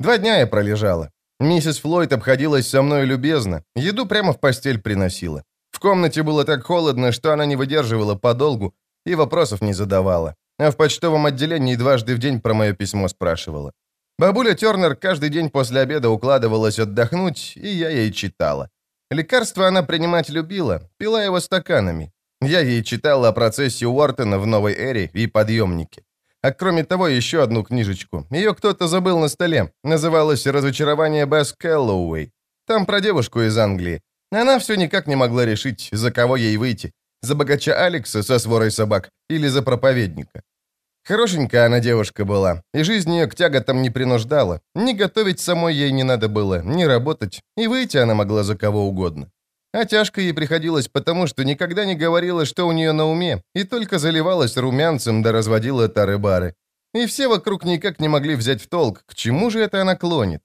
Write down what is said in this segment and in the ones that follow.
Два дня я пролежала. Миссис Флойд обходилась со мной любезно, еду прямо в постель приносила. В комнате было так холодно, что она не выдерживала подолгу и вопросов не задавала. А в почтовом отделении дважды в день про мое письмо спрашивала. Бабуля Тернер каждый день после обеда укладывалась отдохнуть, и я ей читала. Лекарства она принимать любила, пила его стаканами. Я ей читала о процессе Уортона в «Новой эре» и «Подъемнике». А кроме того, еще одну книжечку. Ее кто-то забыл на столе. Называлась «Разочарование Бесс Кэллоуэй». Там про девушку из Англии. Она все никак не могла решить, за кого ей выйти. За богача Алекса со сворой собак или за проповедника. Хорошенькая она девушка была, и жизнь ее к тяготам не принуждала. Ни готовить самой ей не надо было, ни работать, и выйти она могла за кого угодно. А тяжко ей приходилось потому, что никогда не говорила, что у нее на уме, и только заливалась румянцем да разводила тары-бары. И все вокруг никак не могли взять в толк, к чему же это она клонит.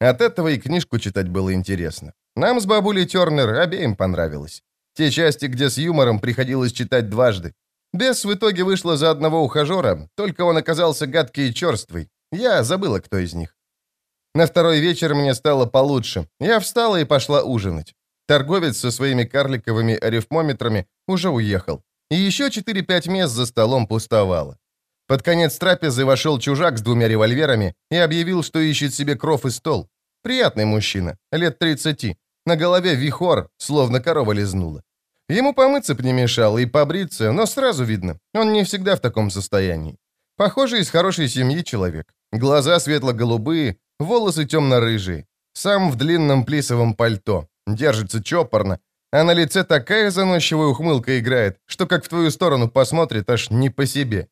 От этого и книжку читать было интересно. Нам с бабулей Тернер обеим понравилось. Те части, где с юмором приходилось читать дважды. Бес в итоге вышла за одного ухажера, только он оказался гадкий и черствый. Я забыла, кто из них. На второй вечер мне стало получше. Я встала и пошла ужинать. Торговец со своими карликовыми арифмометрами уже уехал. И еще 4-5 мест за столом пустовало. Под конец трапезы вошел чужак с двумя револьверами и объявил, что ищет себе кров и стол. Приятный мужчина, лет 30. На голове вихор, словно корова лизнула. Ему помыться б не мешало и побриться, но сразу видно, он не всегда в таком состоянии. Похоже, из хорошей семьи человек. Глаза светло-голубые, волосы темно-рыжие. Сам в длинном плисовом пальто. Держится чопорно, а на лице такая заносчивая ухмылка играет, что как в твою сторону посмотрит, аж не по себе.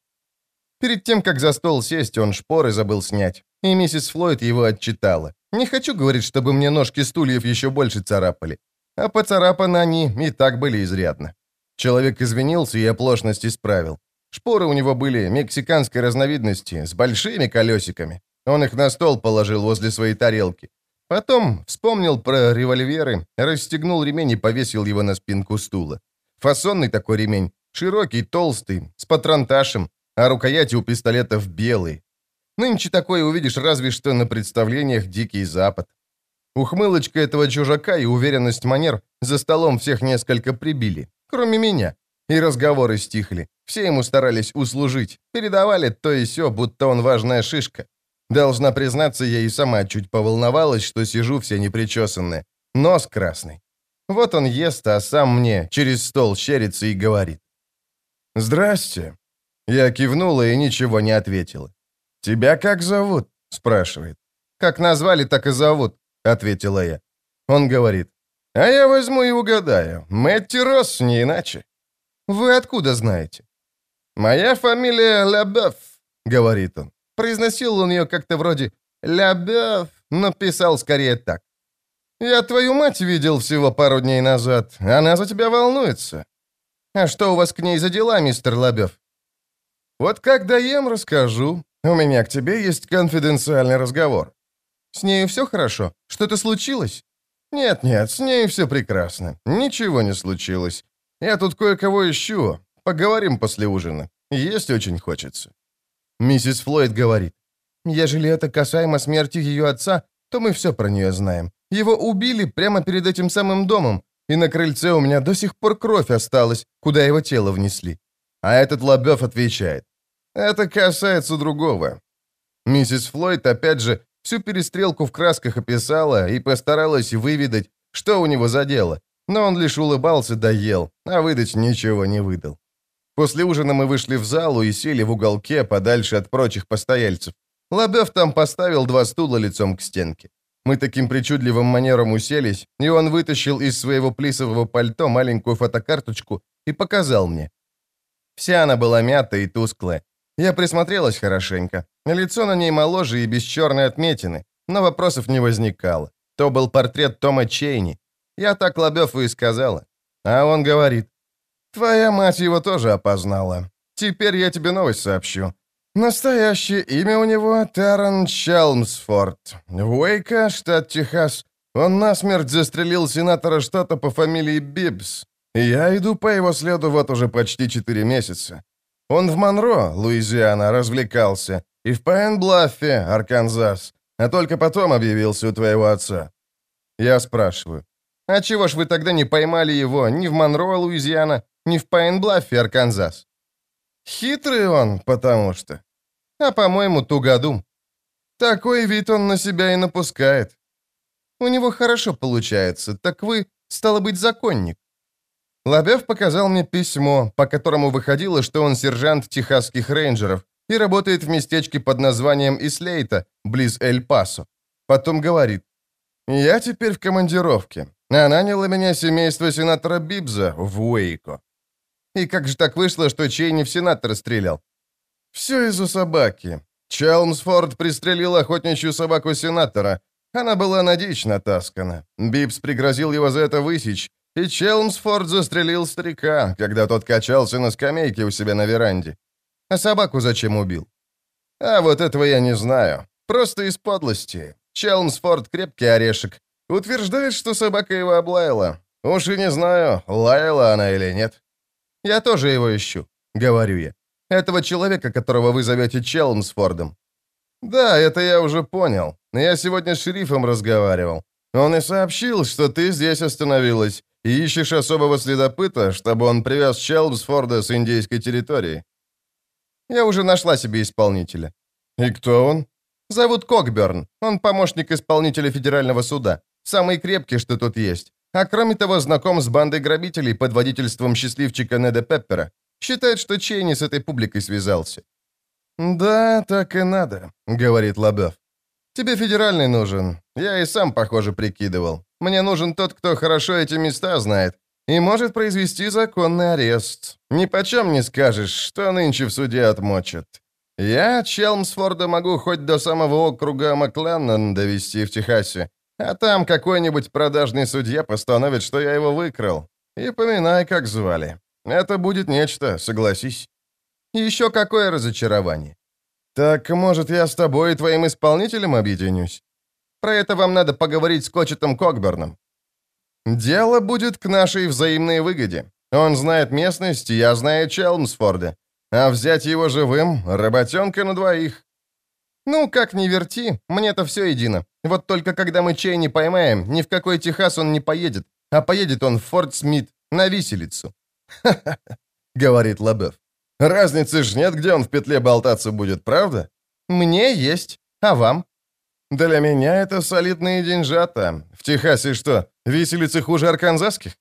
Перед тем, как за стол сесть, он шпоры забыл снять, и миссис Флойд его отчитала. Не хочу говорить, чтобы мне ножки стульев еще больше царапали, а поцарапаны они и так были изрядно. Человек извинился и оплошность исправил. Шпоры у него были мексиканской разновидности, с большими колесиками. Он их на стол положил возле своей тарелки. Потом вспомнил про револьверы, расстегнул ремень и повесил его на спинку стула. Фасонный такой ремень, широкий, толстый, с патронташем, а рукояти у пистолетов белые. Нынче такое увидишь разве что на представлениях «Дикий Запад». Ухмылочка этого чужака и уверенность манер за столом всех несколько прибили, кроме меня. И разговоры стихли. Все ему старались услужить, передавали то и сё, будто он важная шишка. Должна признаться, я и сама чуть поволновалась, что сижу вся непричесанная. Нос красный. Вот он ест, а сам мне через стол щерится и говорит. «Здрасте». Я кивнула и ничего не ответила. «Тебя как зовут?» — спрашивает. «Как назвали, так и зовут», — ответила я. Он говорит. «А я возьму и угадаю. Мэтти Росс, не иначе». «Вы откуда знаете?» «Моя фамилия Лябёв», — говорит он. Произносил он ее как-то вроде «Лябёв», но писал скорее так. «Я твою мать видел всего пару дней назад. Она за тебя волнуется». «А что у вас к ней за дела, мистер Лабёв?» «Вот как доем, расскажу. У меня к тебе есть конфиденциальный разговор». «С нею все хорошо? Что-то случилось?» «Нет-нет, с ней все прекрасно. Ничего не случилось. Я тут кое-кого ищу. Поговорим после ужина. Есть очень хочется». Миссис Флойд говорит, «Ежели это касаемо смерти ее отца, то мы все про нее знаем. Его убили прямо перед этим самым домом, и на крыльце у меня до сих пор кровь осталась, куда его тело внесли». А этот Лобёв отвечает, «Это касается другого». Миссис Флойд, опять же, всю перестрелку в красках описала и постаралась выведать, что у него за дело, но он лишь улыбался да ел, а выдать ничего не выдал. После ужина мы вышли в залу и сели в уголке подальше от прочих постояльцев. Лобёв там поставил два стула лицом к стенке. Мы таким причудливым манером уселись, и он вытащил из своего плисового пальто маленькую фотокарточку и показал мне. Вся она была мятая и тусклая. Я присмотрелась хорошенько. Лицо на ней моложе и без черной отметины, но вопросов не возникало. То был портрет Тома Чейни. Я так Лабёфу и сказала. А он говорит, Твоя мать его тоже опознала. Теперь я тебе новость сообщу. Настоящее имя у него Террен Челмсфорд. Уэйко, штат Техас. Он насмерть застрелил сенатора штата по фамилии Бибс. я иду по его следу вот уже почти четыре месяца. Он в Монро, Луизиана, развлекался. И в Пайн-Блаффе, Арканзас. а только потом объявился у твоего отца. Я спрашиваю, а чего ж вы тогда не поймали его ни в Монро, Луизиана, ни в Пайнблаффе, Арканзас? Хитрый он, потому что. А, по-моему, тугодум. Такой вид он на себя и напускает. У него хорошо получается, так вы, стало быть, законник. Лобев показал мне письмо, по которому выходило, что он сержант техасских рейнджеров и работает в местечке под названием Ислейта, близ Эль-Пасо. Потом говорит, «Я теперь в командировке, а наняло меня семейство сенатора Бибза в Уэйко». И как же так вышло, что Чейни в сенатора стрелял? Все из-за собаки. Челмсфорд пристрелил охотничью собаку сенатора. Она была на дичь натаскана. Бибс пригрозил его за это высечь, и Челмсфорд застрелил старика, когда тот качался на скамейке у себя на веранде. А собаку зачем убил? А вот этого я не знаю. Просто из подлости. Челмсфорд крепкий орешек. Утверждает, что собака его облаяла. Уж и не знаю, лаяла она или нет. Я тоже его ищу, говорю я. Этого человека, которого вы зовете Челмсфордом. Да, это я уже понял. Я сегодня с шерифом разговаривал. Он и сообщил, что ты здесь остановилась и ищешь особого следопыта, чтобы он привез Челмсфорда с индейской территории. Я уже нашла себе исполнителя. И кто он? Зовут Кокберн. Он помощник исполнителя федерального суда. Самый крепкий, что тут есть. А кроме того, знаком с бандой грабителей под водительством счастливчика Неда Пеппера. Считает, что Чейни с этой публикой связался. «Да, так и надо», — говорит Лобев. «Тебе федеральный нужен. Я и сам, похоже, прикидывал. Мне нужен тот, кто хорошо эти места знает и может произвести законный арест. Ни почем не скажешь, что нынче в суде отмочат. Я, Челмсфорда, могу хоть до самого округа Макленнон довести в Техасе, а там какой-нибудь продажный судья постановит, что я его выкрал. И поминай, как звали. Это будет нечто, согласись. Еще какое разочарование. Так, может, я с тобой и твоим исполнителем объединюсь? Про это вам надо поговорить с Кочетом Кокберном. Дело будет к нашей взаимной выгоде. Он знает местность, я знаю Челмсфорда. А взять его живым — работенка на двоих. Ну, как ни верти, мне-то все едино. Вот только когда мы Чей не поймаем, ни в какой Техас он не поедет, а поедет он в Форт Смит, на виселицу. «Ха-ха-ха», — говорит Лобев. «Разницы ж нет, где он в петле болтаться будет, правда?» «Мне есть. А вам?» «Для меня это солидные деньжата. В Техасе что, виселицы хуже арканзасских?»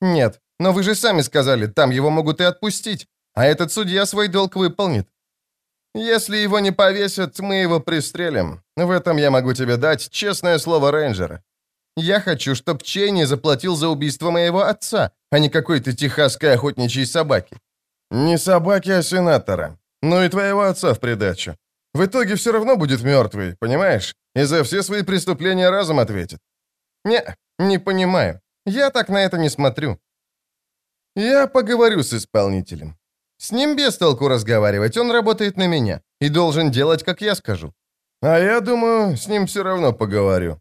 «Нет, но вы же сами сказали, там его могут и отпустить, а этот судья свой долг выполнит. Если его не повесят, мы его пристрелим. В этом я могу тебе дать честное слово рейнджера. Я хочу, чтобы Чейни заплатил за убийство моего отца, а не какой-то техасской охотничьей собаки. Не собаки, а сенатора. Ну и твоего отца в придачу. В итоге все равно будет мертвый, понимаешь? И за все свои преступления разом ответит. Не, не понимаю. Я так на это не смотрю. Я поговорю с исполнителем. С ним без толку разговаривать, он работает на меня и должен делать, как я скажу. А я думаю, с ним все равно поговорю.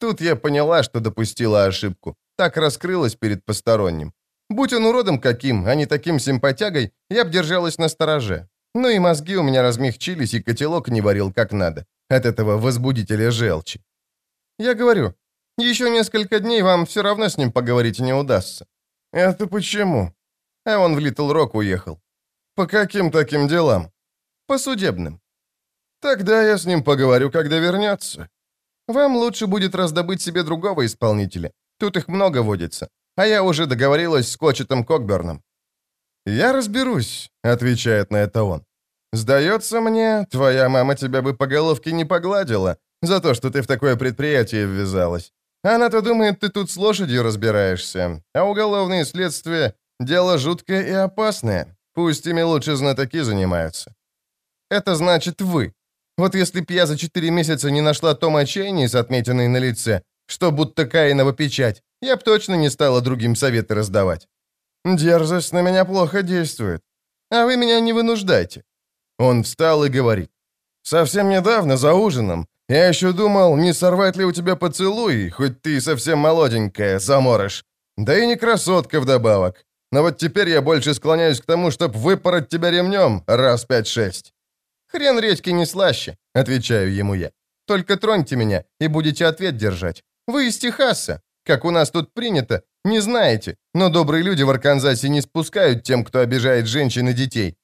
Тут я поняла, что допустила ошибку. Так раскрылась перед посторонним. Будь он уродом каким, а не таким симпатягой, я б держалась на стороже. Ну и мозги у меня размягчились, и котелок не варил как надо. От этого возбудителя желчи. Я говорю, еще несколько дней вам все равно с ним поговорить не удастся. Это почему? А он в Литл Рок уехал. По каким таким делам? По судебным. Тогда я с ним поговорю, когда вернется. Вам лучше будет раздобыть себе другого исполнителя. Тут их много водится. А я уже договорилась с Кочетом Кокберном. «Я разберусь», — отвечает на это он. «Сдается мне, твоя мама тебя бы по головке не погладила за то, что ты в такое предприятие ввязалась. Она-то думает, ты тут с лошадью разбираешься, а уголовные следствия — дело жуткое и опасное. Пусть ими лучше знатоки занимаются. Это значит вы. Вот если б я за четыре месяца не нашла Тома Чейни с отметиной на лице, что будто Каинова печать, я б точно не стала другим советы раздавать. Дерзость на меня плохо действует. А вы меня не вынуждайте. Он встал и говорит. Совсем недавно, за ужином, я еще думал, не сорвать ли у тебя поцелуй, хоть ты совсем молоденькая, заморыш. Да и не красотка вдобавок. Но вот теперь я больше склоняюсь к тому, чтобы выпороть тебя ремнем раз пять-шесть. «Хрен редьки не слаще», — отвечаю ему я. Только троньте меня, и будете ответ держать. Вы из Техаса. Как у нас тут принято, не знаете, но добрые люди в Арканзасе не спускают тем, кто обижает женщин и детей.